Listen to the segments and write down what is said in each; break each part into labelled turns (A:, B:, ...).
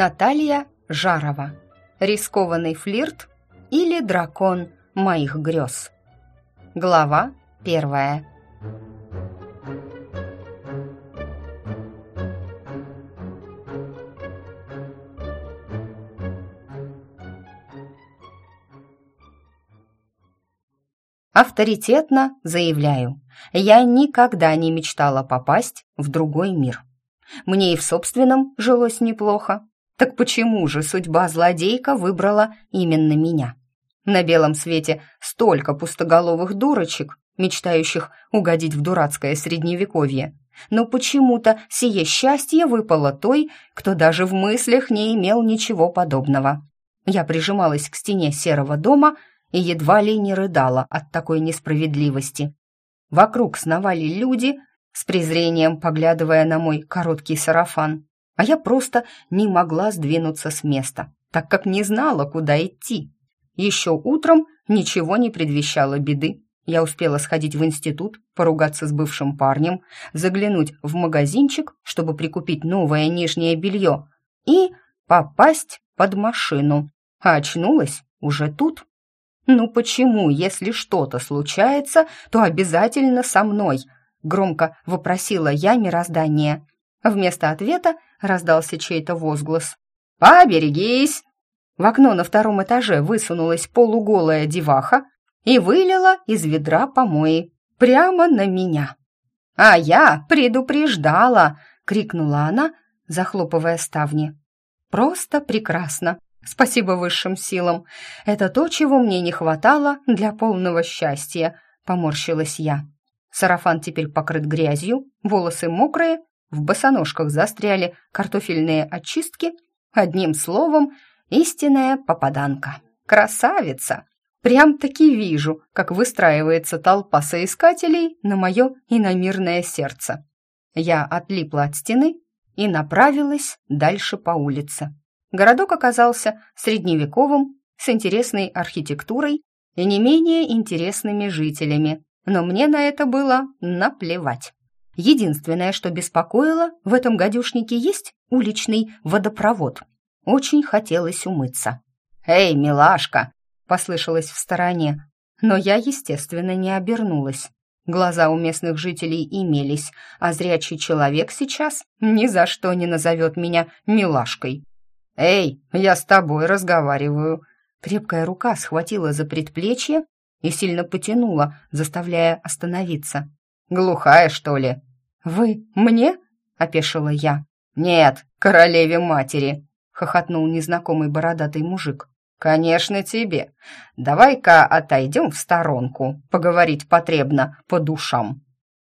A: Наталья Жарова. Рискованный флирт или дракон моих грез. Глава первая. Авторитетно заявляю, я никогда не мечтала попасть в другой мир. Мне и в собственном жилось неплохо. Так почему же судьба злодейка выбрала именно меня? На белом свете столько пустоголовых дурочек, мечтающих угодить в дурацкое средневековье. Но почему-то сие счастье выпало той, кто даже в мыслях не имел ничего подобного. Я прижималась к стене серого дома и едва ли не рыдала от такой несправедливости. Вокруг сновали люди, с презрением поглядывая на мой короткий сарафан, а я просто не могла сдвинуться с места, так как не знала, куда идти. Еще утром ничего не предвещало беды. Я успела сходить в институт, поругаться с бывшим парнем, заглянуть в магазинчик, чтобы прикупить новое нижнее белье, и попасть под машину. А очнулась уже тут. «Ну почему, если что-то случается, то обязательно со мной?» Громко вопросила я мироздание. Вместо ответа раздался чей-то возглас. «Поберегись!» В окно на втором этаже высунулась полуголая деваха и вылила из ведра помои прямо на меня. «А я предупреждала!» — крикнула она, захлопывая ставни. «Просто прекрасно! Спасибо высшим силам. Это то, чего мне не хватало для полного счастья, поморщилась я. Сарафан теперь покрыт грязью, волосы мокрые, в босоножках застряли картофельные очистки. Одним словом, истинная попаданка. Красавица! Прям-таки вижу, как выстраивается толпа соискателей на мое иномирное сердце. Я отлипла от стены и направилась дальше по улице. Городок оказался средневековым, с интересной архитектурой и не менее интересными жителями, но мне на это было наплевать. Единственное, что беспокоило, в этом гадюшнике есть уличный водопровод. Очень хотелось умыться. «Эй, милашка!» — послышалось в стороне, но я, естественно, не обернулась. Глаза у местных жителей имелись, а зрячий человек сейчас ни за что не назовет меня милашкой. «Эй, я с тобой разговариваю!» Крепкая рука схватила за предплечье и сильно потянула, заставляя остановиться. «Глухая, что ли?» «Вы мне?» — опешила я. «Нет, королеве матери!» — хохотнул незнакомый бородатый мужик. «Конечно, тебе. Давай-ка отойдем в сторонку, поговорить потребно по душам».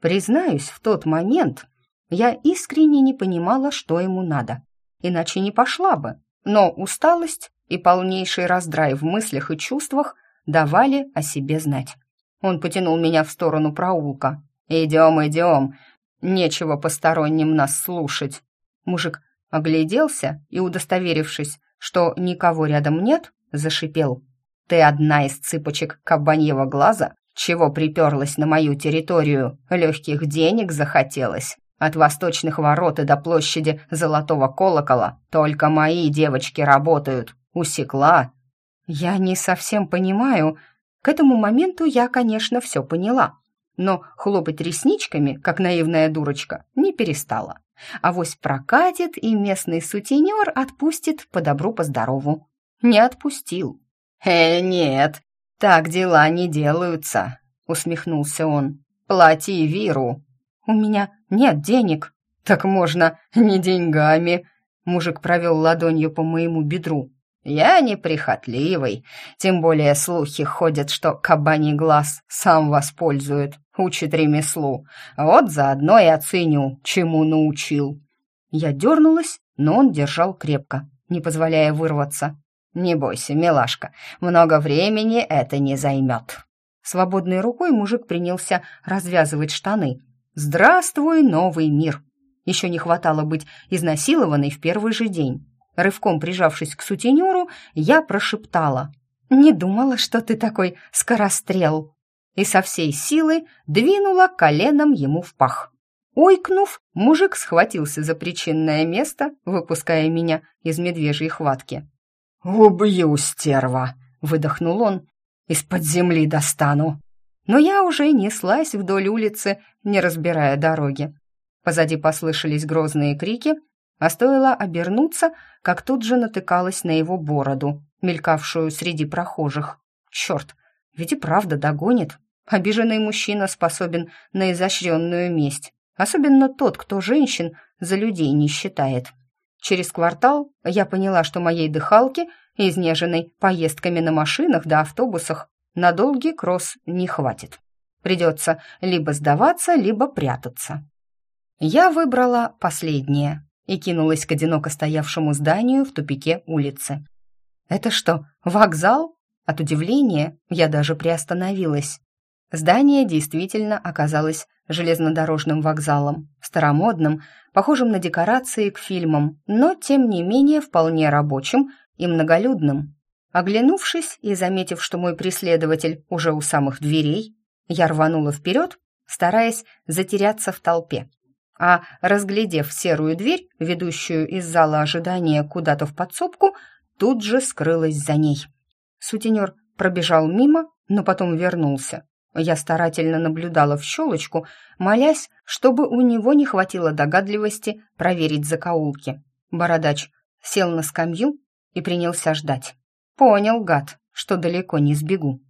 A: Признаюсь, в тот момент я искренне не понимала, что ему надо иначе не пошла бы. Но усталость и полнейший раздрай в мыслях и чувствах давали о себе знать. Он потянул меня в сторону проулка. «Идем, идем. Нечего посторонним нас слушать». Мужик огляделся и, удостоверившись, что никого рядом нет, зашипел. «Ты одна из цыпочек кабаньего глаза? Чего приперлась на мою территорию? Легких денег захотелось?» От восточных ворот и до площади Золотого колокола только мои девочки работают. Усекла. Я не совсем понимаю. К этому моменту я, конечно, все поняла. Но хлопать ресничками, как наивная дурочка, не перестала. Авось прокатит, и местный сутенер отпустит по добру, по здорову. Не отпустил. «Э, нет, так дела не делаются», — усмехнулся он. «Плати Виру». «У меня нет денег». «Так можно не деньгами», — мужик провел ладонью по моему бедру. «Я неприхотливый, тем более слухи ходят, что кабаний глаз сам воспользует, учит ремеслу. Вот заодно и оценю, чему научил». Я дернулась, но он держал крепко, не позволяя вырваться. «Не бойся, милашка, много времени это не займет». Свободной рукой мужик принялся развязывать штаны, «Здравствуй, новый мир!» Еще не хватало быть изнасилованной в первый же день. Рывком прижавшись к сутенеру, я прошептала. «Не думала, что ты такой скорострел!» И со всей силы двинула коленом ему в пах. Ойкнув, мужик схватился за причинное место, выпуская меня из медвежьей хватки.
B: «Убью, стерва!» — выдохнул он. «Из-под земли достану!»
A: Но я уже неслась вдоль улицы, не разбирая дороги. Позади послышались грозные крики, а стоило обернуться, как тут же натыкалась на его бороду, мелькавшую среди прохожих. Черт, ведь и правда догонит. Обиженный мужчина способен на изощренную месть, особенно тот, кто женщин за людей не считает. Через квартал я поняла, что моей дыхалки, изнеженной поездками на машинах да автобусах, на долгий кросс не хватит. Придется либо сдаваться, либо прятаться. Я выбрала последнее и кинулась к одиноко стоявшему зданию в тупике улицы. «Это что, вокзал?» От удивления я даже приостановилась. Здание действительно оказалось железнодорожным вокзалом, старомодным, похожим на декорации к фильмам, но, тем не менее, вполне рабочим и многолюдным. Оглянувшись и заметив, что мой преследователь уже у самых дверей, я рванула вперед, стараясь затеряться в толпе. А, разглядев серую дверь, ведущую из зала ожидания куда-то в подсобку, тут же скрылась за ней. Сутенер пробежал мимо, но потом вернулся. Я старательно наблюдала в щелочку, молясь, чтобы у него не хватило догадливости проверить закоулки. Бородач сел на скамью и принялся ждать. Понял, гад, что далеко не сбегу.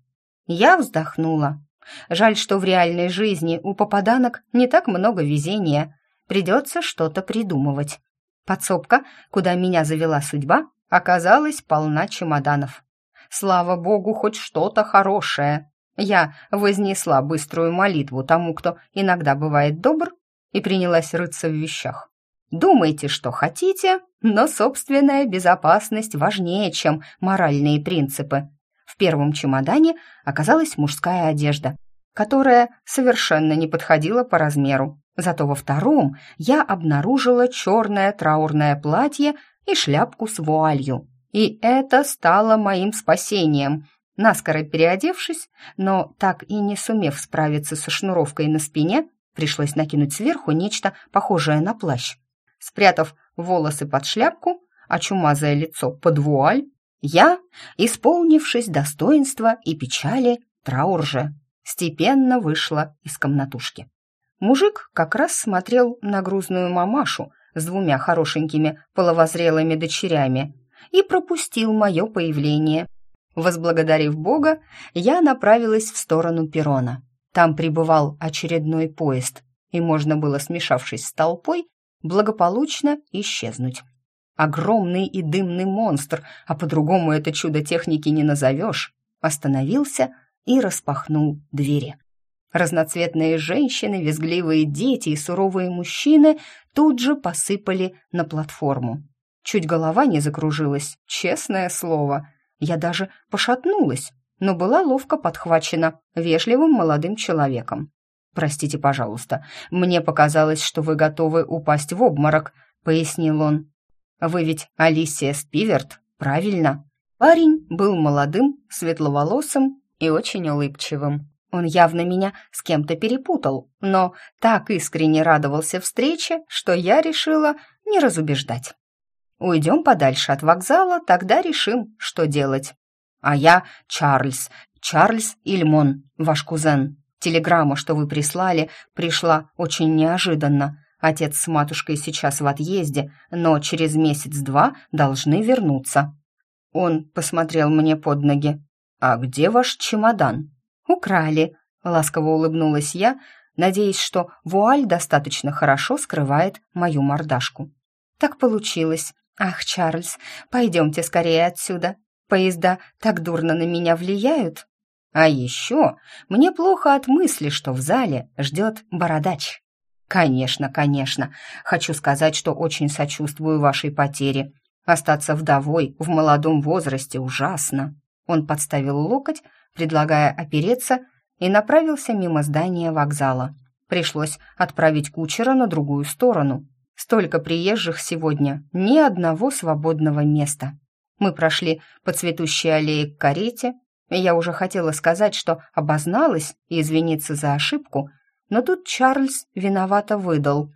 A: Я вздохнула. Жаль, что в реальной жизни у попаданок не так много везения. Придется что-то придумывать. Подсобка, куда меня завела судьба, оказалась полна чемоданов. Слава богу, хоть что-то хорошее. Я вознесла быструю молитву тому, кто иногда бывает добр, и принялась рыться в вещах. Думайте, что хотите, но собственная безопасность важнее, чем моральные принципы. В первом чемодане оказалась мужская одежда, которая совершенно не подходила по размеру. Зато во втором я обнаружила черное траурное платье и шляпку с вуалью. И это стало моим спасением. Наскоро переодевшись, но так и не сумев справиться со шнуровкой на спине, пришлось накинуть сверху нечто похожее на плащ. Спрятав волосы под шляпку, а чумазое лицо под вуаль, я, исполнившись достоинства и печали, траур же, степенно вышла из комнатушки. Мужик как раз смотрел на грузную мамашу с двумя хорошенькими половозрелыми дочерями и пропустил мое появление. Возблагодарив Бога, я направилась в сторону перрона. Там прибывал очередной поезд, и можно было, смешавшись с толпой, благополучно исчезнуть. Огромный и дымный монстр, а по-другому это чудо техники не назовешь, остановился и распахнул двери. Разноцветные женщины, визгливые дети и суровые мужчины тут же посыпали на платформу. Чуть голова не закружилась, честное слово. Я даже пошатнулась, но была ловко подхвачена вежливым молодым человеком. «Простите, пожалуйста, мне показалось, что вы готовы упасть в обморок», — пояснил он. «Вы ведь Алисия Спиверт, правильно?» Парень был молодым, светловолосым и очень улыбчивым. Он явно меня с кем-то перепутал, но так искренне радовался встрече, что я решила не разубеждать. Уйдем подальше от вокзала, тогда решим, что делать. А я Чарльз, Чарльз Ильмон, ваш кузен. Телеграмма, что вы прислали, пришла очень неожиданно. Отец с матушкой сейчас в отъезде, но через месяц-два должны вернуться. Он посмотрел мне под ноги. «А где ваш чемодан?» «Украли», — ласково улыбнулась я, надеясь, что вуаль достаточно хорошо скрывает мою мордашку. «Так получилось. Ах, Чарльз, пойдемте скорее отсюда. Поезда так дурно на меня влияют». А еще мне плохо от мысли, что в зале ждет бородач. Конечно, конечно. Хочу сказать, что очень сочувствую вашей потере. Остаться вдовой в молодом возрасте ужасно. Он подставил локоть, предлагая опереться, и направился мимо здания вокзала. Пришлось отправить кучера на другую сторону. Столько приезжих сегодня, ни одного свободного места. Мы прошли по цветущей аллее к карете, и я уже хотела сказать, что обозналась и извиниться за ошибку, Но тут Чарльз виновато выдал.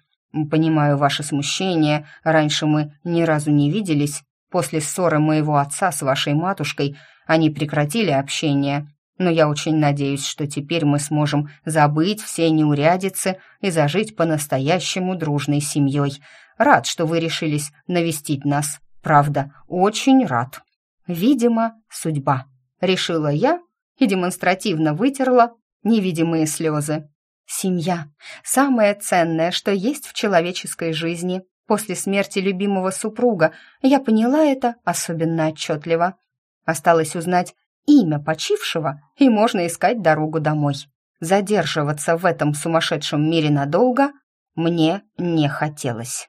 A: «Понимаю ваше смущение, раньше мы ни разу не виделись. После ссоры моего отца с вашей матушкой они прекратили общение, но я очень надеюсь, что теперь мы сможем забыть все неурядицы и зажить по-настоящему дружной семьей. Рад, что вы решились навестить нас. Правда, очень рад. Видимо, судьба. Решила я и демонстративно вытерла невидимые слезы. Семья – самое ценное, что есть в человеческой жизни. После смерти любимого супруга я поняла это особенно отчетливо. Осталось узнать имя почившего, и можно искать дорогу домой. Задерживаться в этом сумасшедшем мире надолго мне не хотелось.